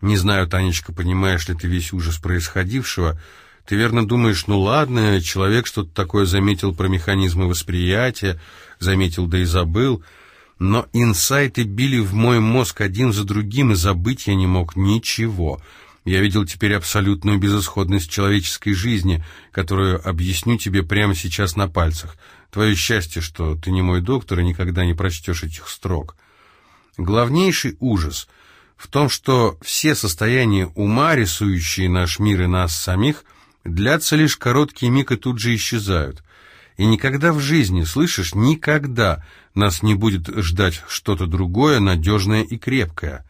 Не знаю, Танечка, понимаешь ли ты весь ужас происходившего. Ты верно думаешь, ну ладно, человек что-то такое заметил про механизмы восприятия, заметил да и забыл. Но инсайты били в мой мозг один за другим, и забыть я не мог ничего. Я видел теперь абсолютную безысходность человеческой жизни, которую объясню тебе прямо сейчас на пальцах. Твое счастье, что ты не мой доктор и никогда не прочтешь этих строк. Главнейший ужас — в том, что все состояния ума, рисующие наш мир и нас самих, длятся лишь короткий миг и тут же исчезают. И никогда в жизни, слышишь, никогда нас не будет ждать что-то другое, надежное и крепкое.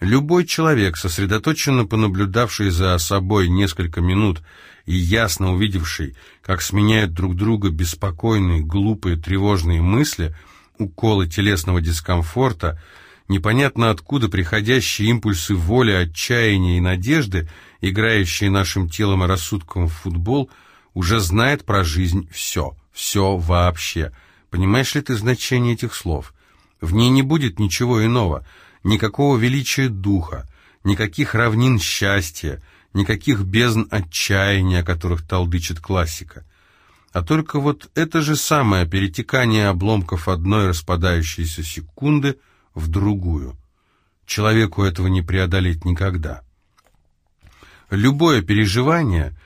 Любой человек, сосредоточенно понаблюдавший за собой несколько минут и ясно увидевший, как сменяют друг друга беспокойные, глупые, тревожные мысли, уколы телесного дискомфорта, непонятно откуда приходящие импульсы воли, отчаяния и надежды, играющие нашим телом и рассудком в футбол, уже знает про жизнь все, все вообще. Понимаешь ли ты значение этих слов? В ней не будет ничего иного, никакого величия духа, никаких равнин счастья, никаких бездн отчаяния, о которых толдычит классика. А только вот это же самое перетекание обломков одной распадающейся секунды – в другую. Человеку этого не преодолеть никогда. Любое переживание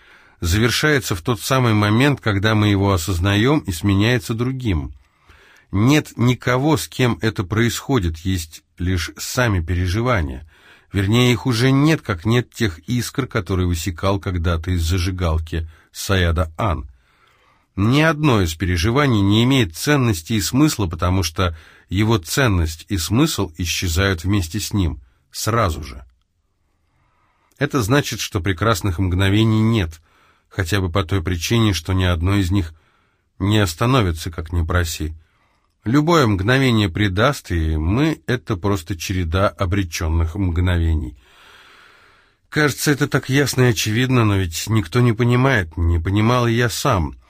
завершается в тот самый момент, когда мы его осознаем и сменяется другим. Нет никого, с кем это происходит, есть лишь сами переживания. Вернее, их уже нет, как нет тех искр, которые высекал когда-то из зажигалки Саяда Ан. Ни одно из переживаний не имеет ценности и смысла, потому что его ценность и смысл исчезают вместе с ним, сразу же. Это значит, что прекрасных мгновений нет, хотя бы по той причине, что ни одно из них не остановится, как ни проси. Любое мгновение предаст, и мы — это просто череда обреченных мгновений. Кажется, это так ясно и очевидно, но ведь никто не понимает, не понимал я сам —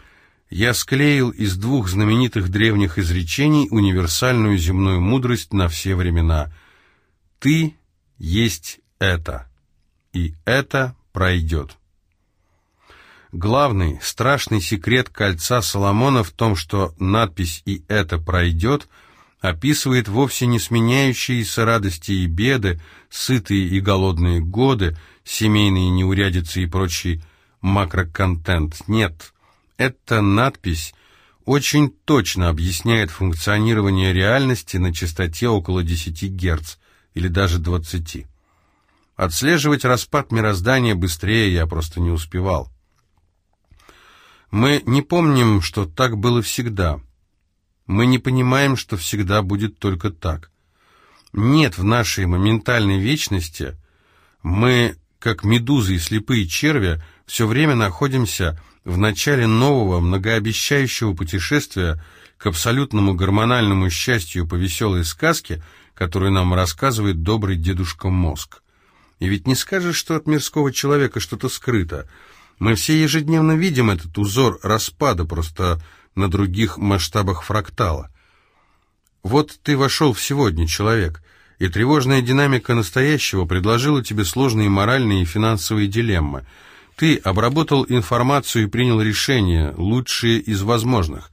я склеил из двух знаменитых древних изречений универсальную земную мудрость на все времена. «Ты есть это, и это пройдет». Главный, страшный секрет кольца Соломона в том, что надпись «и это пройдет» описывает вовсе не сменяющиеся радости и беды, сытые и голодные годы, семейные неурядицы и прочий макроконтент. Нет, эта надпись очень точно объясняет функционирование реальности на частоте около 10 Гц или даже 20. Отслеживать распад мироздания быстрее я просто не успевал. Мы не помним, что так было всегда. Мы не понимаем, что всегда будет только так. Нет в нашей моментальной вечности. Мы, как медузы и слепые черви, все время находимся в начале нового, многообещающего путешествия к абсолютному гормональному счастью по веселой сказке, которую нам рассказывает добрый дедушка Мозг. И ведь не скажешь, что от мирского человека что-то скрыто. Мы все ежедневно видим этот узор распада, просто на других масштабах фрактала. Вот ты вошел в сегодня, человек, и тревожная динамика настоящего предложила тебе сложные моральные и финансовые дилеммы – ты обработал информацию и принял решение, лучшее из возможных.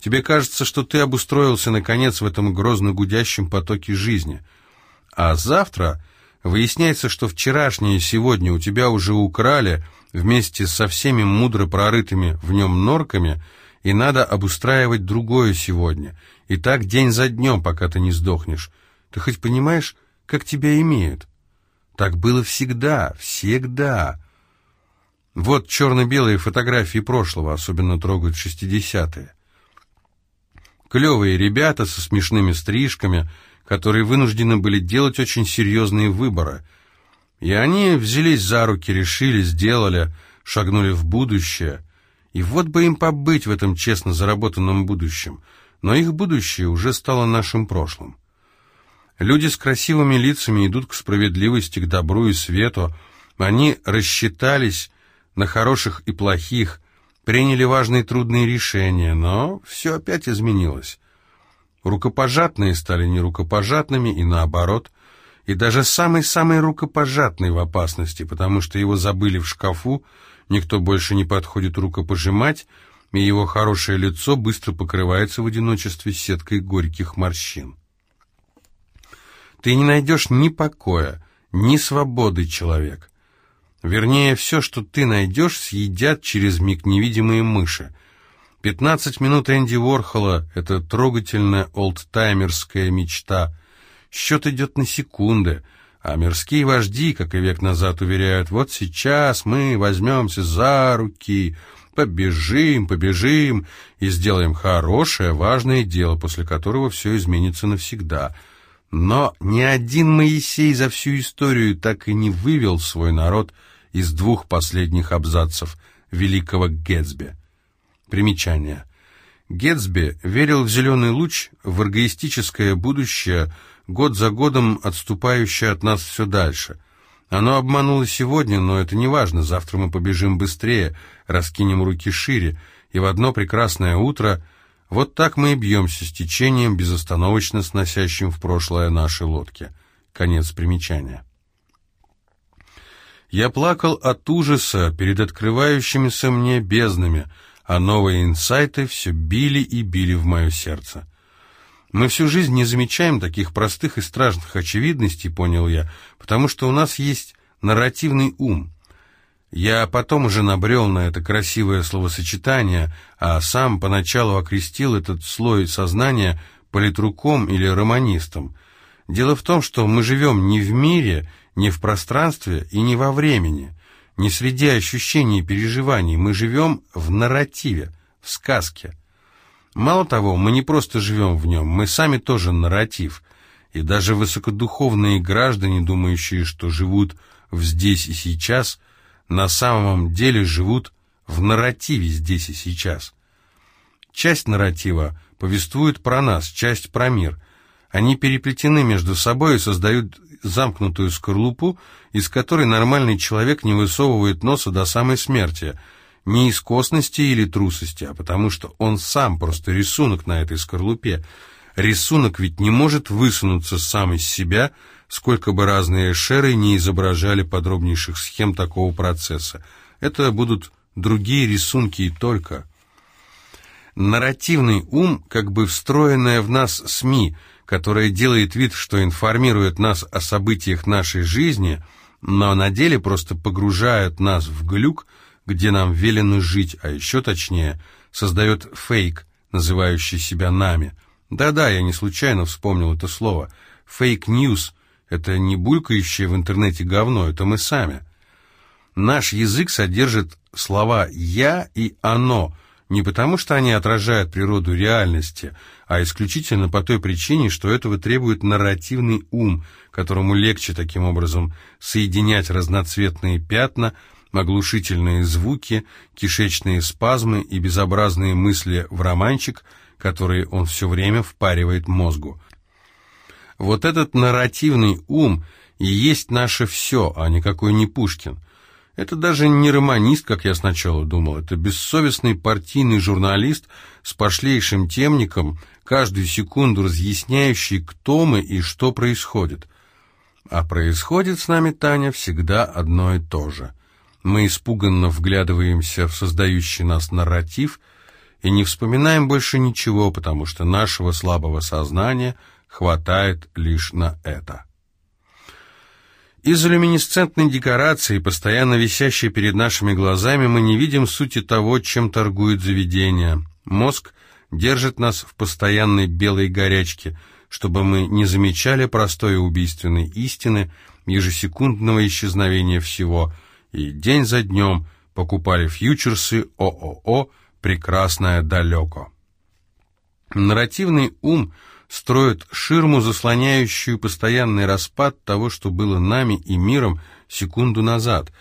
Тебе кажется, что ты обустроился, наконец, в этом грозно гудящем потоке жизни. А завтра выясняется, что вчерашнее и сегодня у тебя уже украли вместе со всеми мудро прорытыми в нем норками, и надо обустраивать другое сегодня. И так день за днем, пока ты не сдохнешь. Ты хоть понимаешь, как тебя имеют? Так было всегда, всегда. Вот черно-белые фотографии прошлого, особенно трогают шестидесятые. Клевые ребята со смешными стрижками, которые вынуждены были делать очень серьезные выборы. И они взялись за руки, решили, сделали, шагнули в будущее. И вот бы им побыть в этом честно заработанном будущем. Но их будущее уже стало нашим прошлым. Люди с красивыми лицами идут к справедливости, к добру и свету. Они рассчитались на хороших и плохих, приняли важные трудные решения, но все опять изменилось. Рукопожатные стали нерукопожатными и наоборот. и даже самый-самый рукопожатный в опасности, потому что его забыли в шкафу, никто больше не подходит рукопожимать, и его хорошее лицо быстро покрывается в одиночестве сеткой горьких морщин. Ты не найдешь ни покоя, ни свободы, человек. Вернее, все, что ты найдешь, съедят через миг невидимые мыши. Пятнадцать минут Энди Уорхола — это трогательная олдтаймерская мечта. Счет идет на секунды, а мирские вожди, как и век назад, уверяют, вот сейчас мы возьмемся за руки, побежим, побежим и сделаем хорошее, важное дело, после которого все изменится навсегда. Но ни один Моисей за всю историю так и не вывел свой народ из двух последних абзацев великого Гетсби. Примечание. Гетсби верил в зеленый луч, в эргоистическое будущее, год за годом отступающее от нас все дальше — оно обмануло сегодня, но это не важно. Завтра мы побежим быстрее, раскинем руки шире, и в одно прекрасное утро вот так мы и бьемся с течением, безостановочно сносящим в прошлое наши лодки. Конец примечания. Я плакал от ужаса перед открывающимися мне безднами, а новые инсайты все били и били в мое сердце. Мы всю жизнь не замечаем таких простых и страшных очевидностей, понял я, потому что у нас есть нарративный ум. Я потом уже набрел на это красивое словосочетание, а сам поначалу окрестил этот слой сознания политруком или романистом. Дело в том, что мы живем не в мире, не в пространстве и не во времени, не среди ощущений и переживаний, мы живем в нарративе, в сказке – Мало того, мы не просто живем в нем, мы сами тоже нарратив. И даже высокодуховные граждане, думающие, что живут в здесь и сейчас, на самом деле живут в нарративе здесь и сейчас. Часть нарратива повествует про нас, часть про мир. Они переплетены между собой и создают замкнутую скорлупу, из которой нормальный человек не высовывает носа до самой смерти – не из косности или трусости, а потому что он сам просто рисунок на этой скорлупе. Рисунок ведь не может высунуться сам из себя, сколько бы разные шеры не изображали подробнейших схем такого процесса. Это будут другие рисунки и только. Нарративный ум, как бы встроенная в нас СМИ, которая делает вид, что информирует нас о событиях нашей жизни, но на деле просто погружает нас в глюк, где нам велено жить, а еще точнее, создает фейк, называющий себя нами. Да-да, я не случайно вспомнил это слово. Fake news — это не булькающее в интернете говно, это мы сами. Наш язык содержит слова «я» и «оно», не потому что они отражают природу реальности, а исключительно по той причине, что этого требует нарративный ум, которому легче таким образом соединять разноцветные пятна — оглушительные звуки, кишечные спазмы и безобразные мысли в романчик, которые он все время впаривает мозгу. Вот этот нарративный ум и есть наше все, а никакой не Пушкин. Это даже не романист, как я сначала думал, это бессовестный партийный журналист с пошлейшим темником, каждую секунду разъясняющий, кто мы и что происходит. А происходит с нами, Таня, всегда одно и то же – мы испуганно вглядываемся в создающий нас нарратив и не вспоминаем больше ничего, потому что нашего слабого сознания хватает лишь на это. Из люминесцентной декорации, постоянно висящей перед нашими глазами, мы не видим сути того, чем торгует заведение. Мозг держит нас в постоянной белой горячке, чтобы мы не замечали простой убийственной истины, ежесекундного исчезновения всего – и день за днем покупали фьючерсы ООО «Прекрасное далеко». Нарративный ум строит ширму, заслоняющую постоянный распад того, что было нами и миром секунду назад.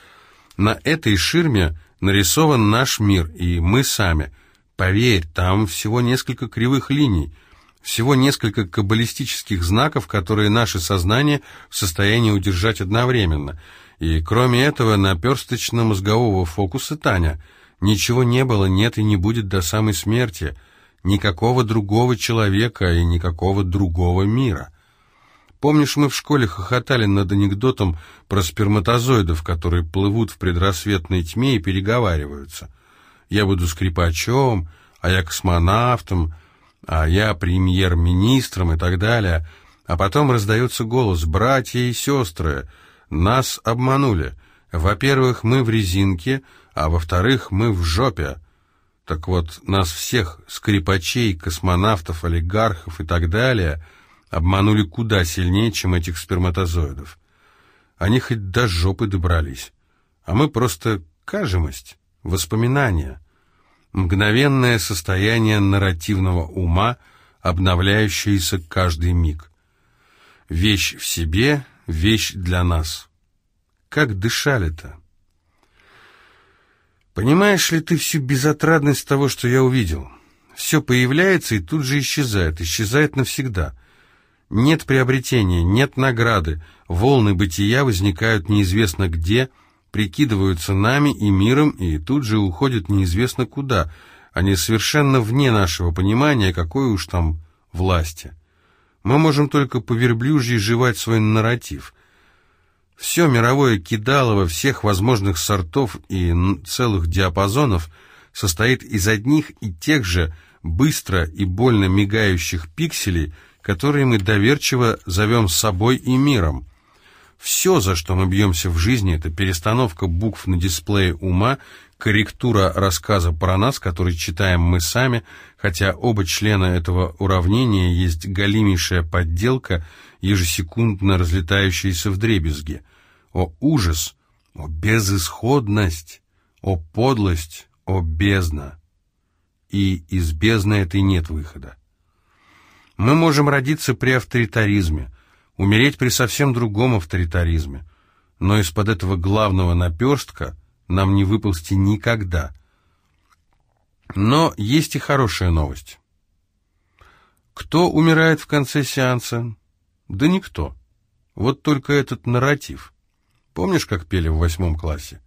На этой ширме нарисован наш мир, и мы сами. Поверь, там всего несколько кривых линий, всего несколько каббалистических знаков, которые наше сознание в состоянии удержать одновременно — и кроме этого наперсточно-мозгового фокуса Таня ничего не было, нет и не будет до самой смерти, никакого другого человека и никакого другого мира. Помнишь, мы в школе хохотали над анекдотом про сперматозоидов, которые плывут в предрассветной тьме и переговариваются? Я буду скрипачом, а я космонавтом, а я премьер-министром и так далее. А потом раздается голос «Братья и сестры, нас обманули. Во-первых, мы в резинке, а во-вторых, мы в жопе». Так вот, нас всех, скрипачей, космонавтов, олигархов и так далее – обманули куда сильнее, чем этих сперматозоидов. Они хоть до жопы добрались, а мы просто кажемость, воспоминания, мгновенное состояние нарративного ума, обновляющееся каждый миг. Вещь в себе, вещь для нас. Как дышали-то? Понимаешь ли ты всю безотрадность того, что я увидел? Все появляется и тут же исчезает, исчезает навсегда — нет приобретения, нет награды, волны бытия возникают неизвестно где, прикидываются нами и миром, и тут же уходят неизвестно куда. Они совершенно вне нашего понимания, какой уж там власти. Мы можем только по верблюжьи жевать свой нарратив. Все мировое кидалово всех возможных сортов и целых диапазонов состоит из одних и тех же быстро и больно мигающих пикселей – которые мы доверчиво зовем собой и миром. Все, за что мы бьемся в жизни, это перестановка букв на дисплее ума, корректура рассказа про нас, который читаем мы сами, хотя оба члена этого уравнения есть галимейшая подделка, ежесекундно разлетающаяся в дребезги. О ужас! О безысходность! О подлость! О бездна! И из бездны этой нет выхода. Мы можем родиться при авторитаризме, умереть при совсем другом авторитаризме, но из-под этого главного наперстка нам не выползти никогда. Но есть и хорошая новость. Кто умирает в конце сеанса? Да никто. Вот только этот нарратив. Помнишь, как пели в восьмом классе?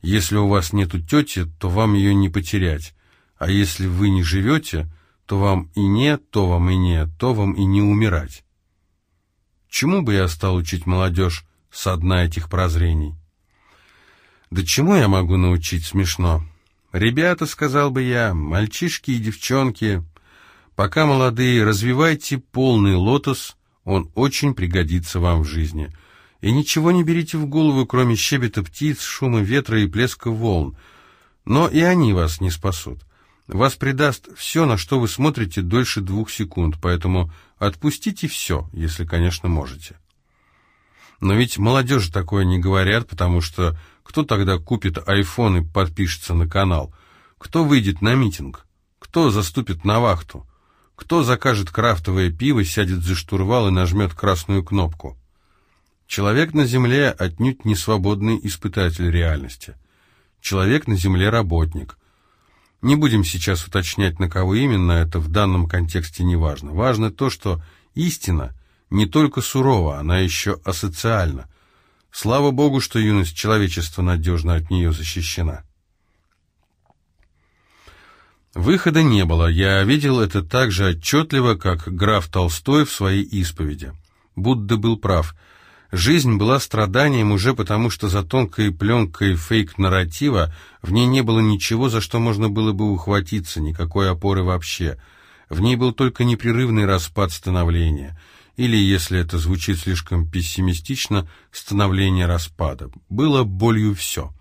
Если у вас нету тети, то вам ее не потерять, а если вы не живете, то вам и нет, то вам и нет, то вам и не умирать. Чему бы я стал учить молодежь со дна этих прозрений? Да чему я могу научить смешно? Ребята, сказал бы я, мальчишки и девчонки, пока молодые, развивайте полный лотос, он очень пригодится вам в жизни. И ничего не берите в голову, кроме щебета птиц, шума ветра и плеска волн. Но и они вас не спасут. Вас предаст все, на что вы смотрите дольше двух секунд, поэтому отпустите все, если, конечно, можете. Но ведь молодежи такое не говорят, потому что кто тогда купит айфон и подпишется на канал? Кто выйдет на митинг? Кто заступит на вахту? Кто закажет крафтовое пиво, сядет за штурвал и нажмет красную кнопку? Человек на земле отнюдь не свободный испытатель реальности. Человек на земле работник. Не будем сейчас уточнять, на кого именно, это в данном контексте не важно. Важно то, что истина не только сурова, она еще асоциальна. Слава Богу, что юность человечества надежно от нее защищена. Выхода не было, я видел это так же отчетливо, как граф Толстой в своей исповеди. Будда был прав – Жизнь была страданием уже потому, что за тонкой пленкой фейк-нарратива в ней не было ничего, за что можно было бы ухватиться, никакой опоры вообще. В ней был только непрерывный распад становления. Или, если это звучит слишком пессимистично, становление распада. Было болью все.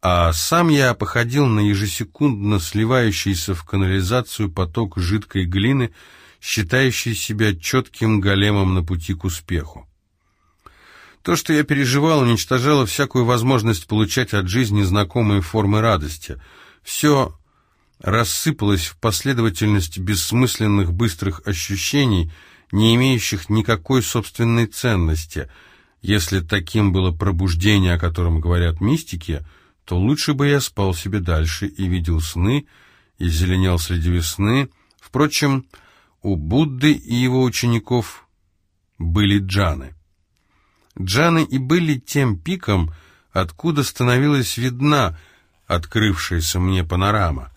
А сам я походил на ежесекундно сливающийся в канализацию поток жидкой глины, считающий себя четким големом на пути к успеху. То, что я переживал, уничтожало всякую возможность получать от жизни знакомые формы радости. Все рассыпалось в последовательность бессмысленных быстрых ощущений, не имеющих никакой собственной ценности. Если таким было пробуждение, о котором говорят мистики, то лучше бы я спал себе дальше и видел сны, и зеленел среди весны. Впрочем, у Будды и его учеников были джаны. Джаны и были тем пиком, откуда становилась видна открывшаяся мне панорама.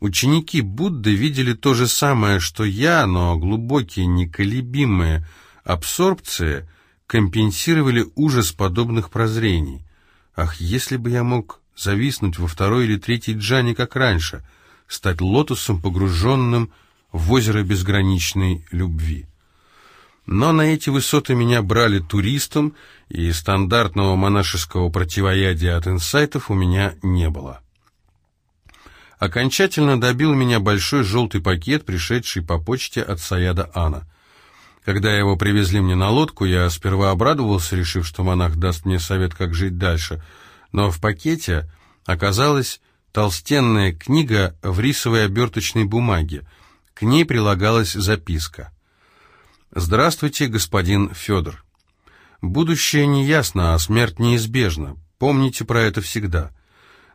Ученики Будды видели то же самое, что я, но глубокие, неколебимые, абсорбции компенсировали ужас подобных прозрений. Ах, если бы я мог зависнуть во второй или третьей джане, как раньше, стать лотосом, погруженным в озеро безграничной любви. Но на эти высоты меня брали туристом, и стандартного монашеского противоядия от инсайтов у меня не было. Окончательно добил меня большой желтый пакет, пришедший по почте от Саяда Ана. Когда его привезли мне на лодку, я сперва обрадовался, решив, что монах даст мне совет, как жить дальше, но в пакете оказалась толстенная книга в рисовой оберточной бумаге. К ней прилагалась записка. «Здравствуйте, господин Федор. Будущее неясно, а смерть неизбежна. Помните про это всегда.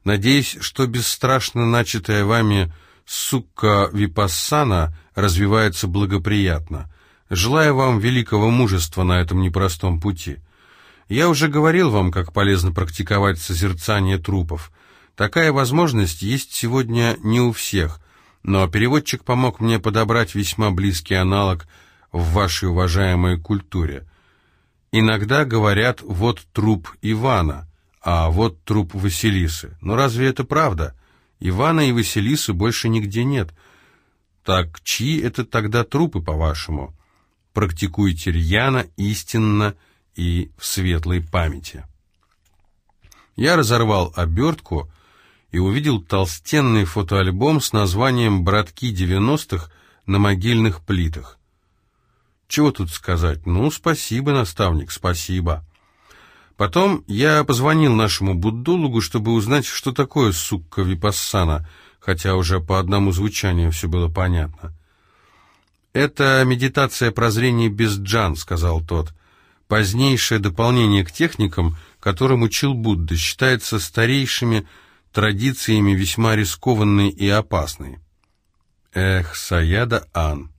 Надеюсь, что бесстрашно начатая вами сукка Випассана развивается благоприятно. Желаю вам великого мужества на этом непростом пути. Я уже говорил вам, как полезно практиковать созерцание трупов. Такая возможность есть сегодня не у всех, но переводчик помог мне подобрать весьма близкий аналог в вашей уважаемой культуре. Иногда говорят «вот труп Ивана», а вот труп Василисы. Но разве это правда? Ивана и Василисы больше нигде нет. Так чьи это тогда трупы, по-вашему? Практикуйте рьяно, истинно и в светлой памяти. Я разорвал обертку и увидел толстенный фотоальбом с названием «Братки девяностых» на могильных плитах. Чего тут сказать? Ну, спасибо, наставник, спасибо. Потом я позвонил нашему буддологу, чтобы узнать, что такое сукка випассана, хотя уже по одному звучанию все было понятно. «Это медитация прозрения без джан», — сказал тот. «Позднейшее дополнение к техникам, которым учил Будда, считается старейшими традициями весьма рискованной и опасной». Эх, Саяда Ан.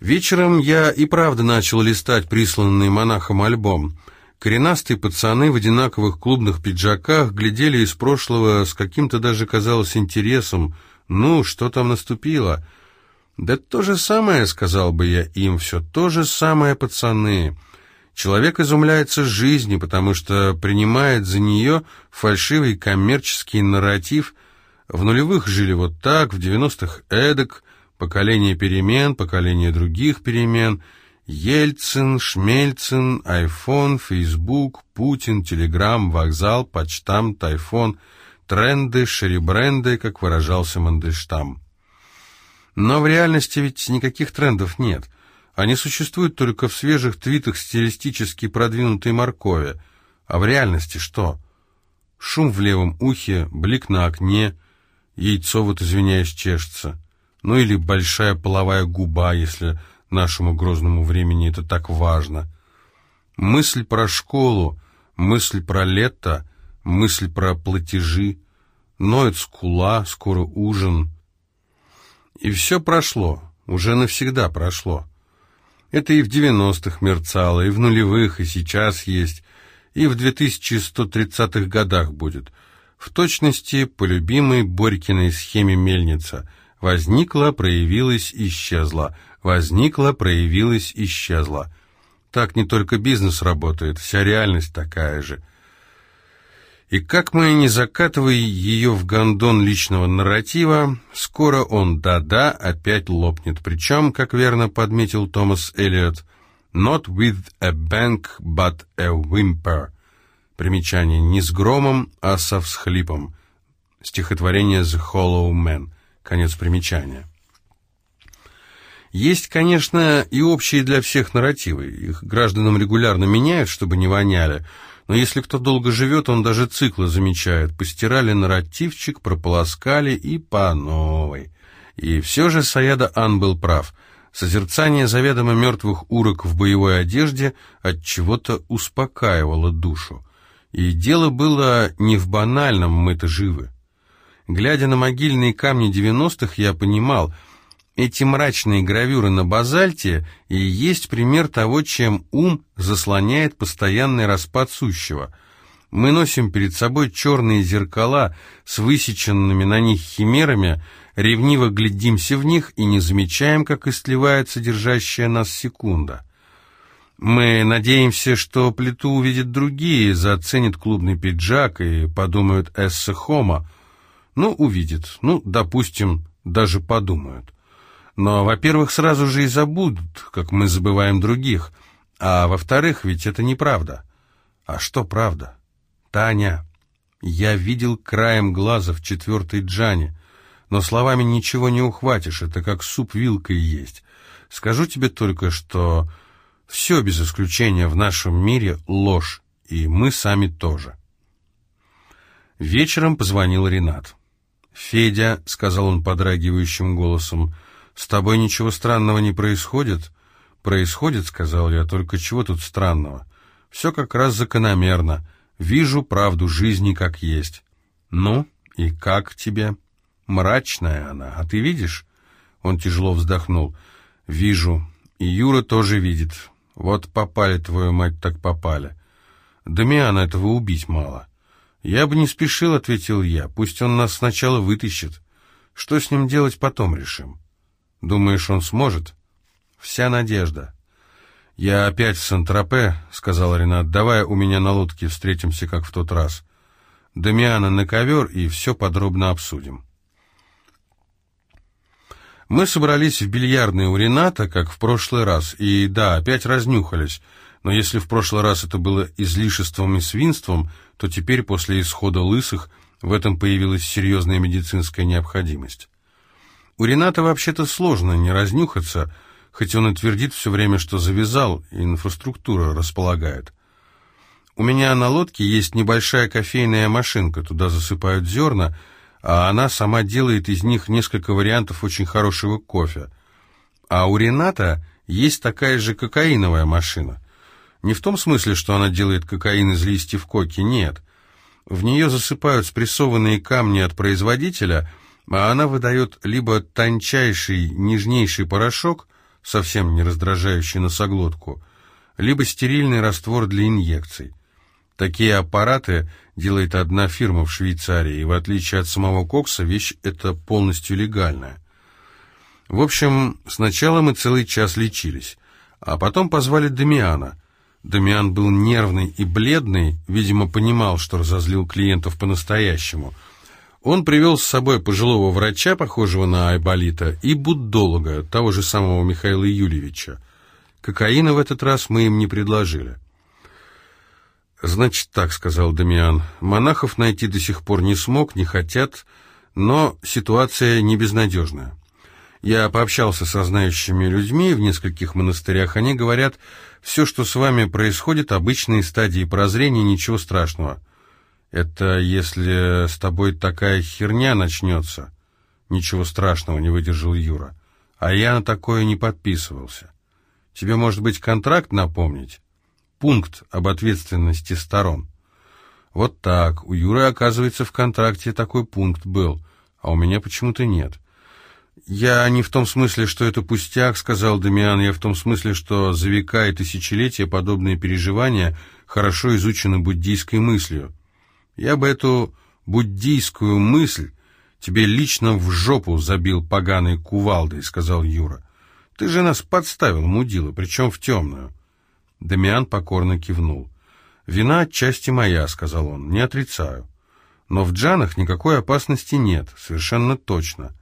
Вечером я и правда начал листать присланный монахом альбом — Коренастые пацаны в одинаковых клубных пиджаках глядели из прошлого с каким-то даже, казалось, интересом. «Ну, что там наступило?» «Да то же самое», — сказал бы я им, — «все то же самое, пацаны». Человек изумляется жизни, потому что принимает за нее фальшивый коммерческий нарратив. В нулевых жили вот так, в девяностых эдак, поколение перемен, поколение других перемен — Ельцин, Шмельцин, Айфон, Фейсбук, Путин, Телеграм, вокзал, почтам, тайфон, тренды, шеребренды, как выражался Мандельштам. Но в реальности ведь никаких трендов нет. Они существуют только в свежих твитах стилистически продвинутой моркови. А в реальности что? Шум в левом ухе, блик на окне, яйцо, вот извиняюсь, чешется. Ну или большая половая губа, если нашему грозному времени это так важно. Мысль про школу, мысль про лето, мысль про платежи, ноет скула, скоро ужин. И все прошло, уже навсегда прошло. Это и в девяностых мерцало, и в нулевых, и сейчас есть, и в 2130-х годах будет. В точности по любимой Борькиной схеме мельница. Возникла, проявилась, исчезла возникла, проявилась, исчезла. Так не только бизнес работает, вся реальность такая же. И как мы не закатывая ее в гондон личного нарратива, скоро он да-да опять лопнет. Причем, как верно подметил Томас Эллиот, «not with a bang, but a whimper». Примечание не с громом, а со всхлипом. Стихотворение «The Hollow Man». Конец примечания. Есть, конечно, и общие для всех нарративы. Их гражданам регулярно меняют, чтобы не воняли. Но если кто долго живет, он даже циклы замечает. Постирали нарративчик, прополоскали и по новой. И все же Саяда Ан был прав. Созерцание заведомо мертвых урок в боевой одежде от чего-то успокаивало душу. И дело было не в банальном «мы-то живы». Глядя на могильные камни девяностых, я понимал – эти мрачные гравюры на базальте и есть пример того, чем ум заслоняет постоянный распад сущего. Мы носим перед собой черные зеркала с высеченными на них химерами, ревниво глядимся в них и не замечаем, как истлевает содержащая нас секунда. Мы надеемся, что плиту увидят другие, заценят клубный пиджак и подумают «эссе хома». Ну, увидят. Ну, допустим, даже подумают. Но, во-первых, сразу же и забудут, как мы забываем других. А во-вторых, ведь это неправда. А что правда? Таня, я видел краем глаза в четвертой джане, но словами ничего не ухватишь, это как суп вилкой есть. Скажу тебе только, что все без исключения в нашем мире ложь, и мы сами тоже. Вечером позвонил Ренат. «Федя», — сказал он подрагивающим голосом, — «с тобой ничего странного не происходит?» «Происходит», — сказал я, — «только чего тут странного? Все как раз закономерно. Вижу правду жизни как есть». «Ну, и как тебе?» «Мрачная она, а ты видишь?» Он тяжело вздохнул. «Вижу. И Юра тоже видит. Вот попали, твою мать, так попали. Дамиана этого убить мало. Я бы не спешил, ответил я. Пусть он нас сначала вытащит. Что с ним делать, потом решим. Думаешь, он сможет? Вся надежда. Я опять в Сан-Тропе, сказал Ренат. Давай у меня на лодке встретимся, как в тот раз. Дамиана на ковер и все подробно обсудим. Мы собрались в бильярдной у Рената, как в прошлый раз, и да, опять разнюхались. Но если в прошлый раз это было излишеством и свинством, то теперь, после исхода лысых, в этом появилась серьезная медицинская необходимость. У Рената вообще-то сложно не разнюхаться, хоть он и твердит все время, что завязал, и инфраструктура располагает. У меня на лодке есть небольшая кофейная машинка, туда засыпают зерна, а она сама делает из них несколько вариантов очень хорошего кофе. А у Рената есть такая же кокаиновая машина. Не в том смысле, что она делает кокаин из листьев коки, нет. В нее засыпают спрессованные камни от производителя, а она выдает либо тончайший, нежнейший порошок, совсем не раздражающий носоглотку, либо стерильный раствор для инъекций. Такие аппараты делает одна фирма в Швейцарии, и в отличие от самого Кокса, вещь эта полностью легальная. В общем, сначала мы целый час лечились, а потом позвали Дамиана. Дамиан был нервный и бледный, видимо, понимал, что разозлил клиентов по-настоящему. Он привел с собой пожилого врача, похожего на Айболита, и буддолога, того же самого Михаила Юльевича. Кокаина в этот раз мы им не предложили. «Значит так», — сказал Дамиан. «Монахов найти до сих пор не смог, не хотят, но ситуация не безнадежная. Я пообщался со знающими людьми в нескольких монастырях. Они говорят, все, что с вами происходит, обычные стадии прозрения, ничего страшного. Это если с тобой такая херня начнется. Ничего страшного, не выдержал Юра. А я на такое не подписывался. Тебе, может быть, контракт напомнить?» пункт об ответственности сторон. Вот так, у Юры, оказывается, в контракте такой пункт был, а у меня почему-то нет. «Я не в том смысле, что это пустяк», — сказал Дамиан, «я в том смысле, что за века и тысячелетия подобные переживания хорошо изучены буддийской мыслью. Я бы эту буддийскую мысль тебе лично в жопу забил поганой кувалдой», — сказал Юра. «Ты же нас подставил, мудила, причем в темную». Дамиан покорно кивнул. «Вина отчасти моя», — сказал он, — «не отрицаю. Но в джанах никакой опасности нет, совершенно точно.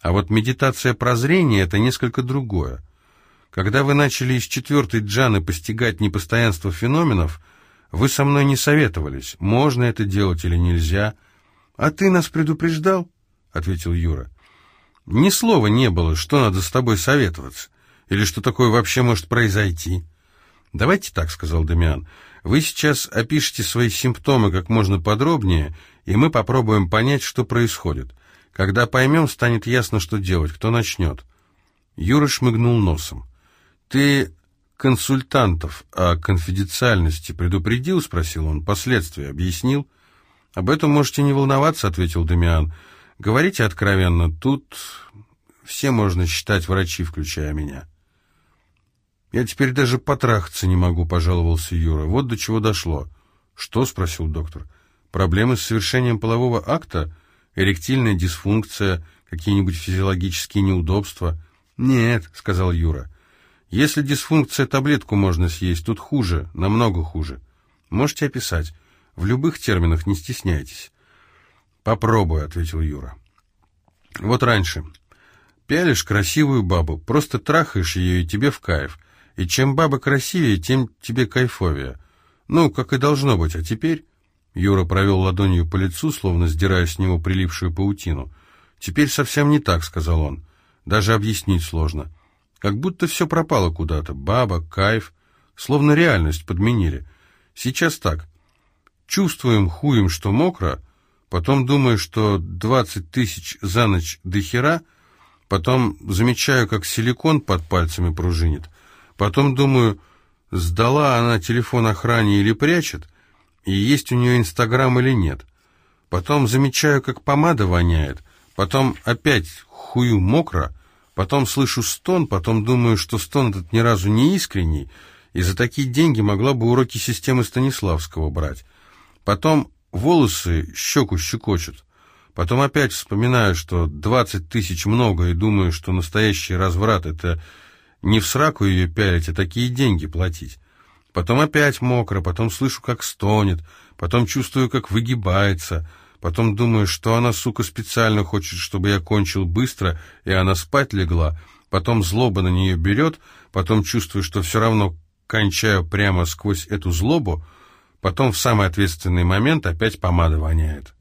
А вот медитация прозрения — это несколько другое. Когда вы начали из четвертой джаны постигать непостоянство феноменов, вы со мной не советовались, можно это делать или нельзя. А ты нас предупреждал?» — ответил Юра. «Ни слова не было, что надо с тобой советоваться, или что такое вообще может произойти». «Давайте так», — сказал Дамиан. «Вы сейчас опишите свои симптомы как можно подробнее, и мы попробуем понять, что происходит. Когда поймем, станет ясно, что делать, кто начнет». Юра шмыгнул носом. «Ты консультантов о конфиденциальности предупредил?» — спросил он. «Последствия объяснил?» «Об этом можете не волноваться», — ответил Дамиан. «Говорите откровенно, тут все можно считать врачи, включая меня». «Я теперь даже потрахаться не могу», — пожаловался Юра. «Вот до чего дошло». «Что?» — спросил доктор. «Проблемы с совершением полового акта? Эректильная дисфункция? Какие-нибудь физиологические неудобства?» «Нет», — сказал Юра. Если дисфункция, таблетку можно съесть, тут хуже, намного хуже. Можете описать. В любых терминах не стесняйтесь. «Попробуй», — ответил Юра. «Вот раньше. Пялишь красивую бабу, просто трахаешь ее, и тебе в кайф. И чем баба красивее, тем тебе кайфовее. Ну, как и должно быть. А теперь...» Юра провел ладонью по лицу, словно сдирая с него прилипшую паутину. «Теперь совсем не так», — сказал он. «Даже объяснить сложно. Как будто все пропало куда-то. Баба, кайф. Словно реальность подменили. Сейчас так. Чувствуем хуем, что мокро, потом думаю, что двадцать тысяч за ночь до хера, потом замечаю, как силикон под пальцами пружинит, потом думаю, сдала она телефон охране или прячет, и есть у нее Инстаграм или нет. Потом замечаю, как помада воняет, потом опять хую мокро, потом слышу стон, потом думаю, что стон этот ни разу не искренний, и за такие деньги могла бы уроки системы Станиславского брать. Потом волосы щеку щекочут. Потом опять вспоминаю, что двадцать тысяч много, и думаю, что настоящий разврат — это не в сраку ее пялить, а такие деньги платить. Потом опять мокро, потом слышу, как стонет, потом чувствую, как выгибается, потом думаю, что она, сука, специально хочет, чтобы я кончил быстро, и она спать легла, потом злоба на нее берет, потом чувствую, что все равно кончаю прямо сквозь эту злобу, потом в самый ответственный момент опять помада воняет.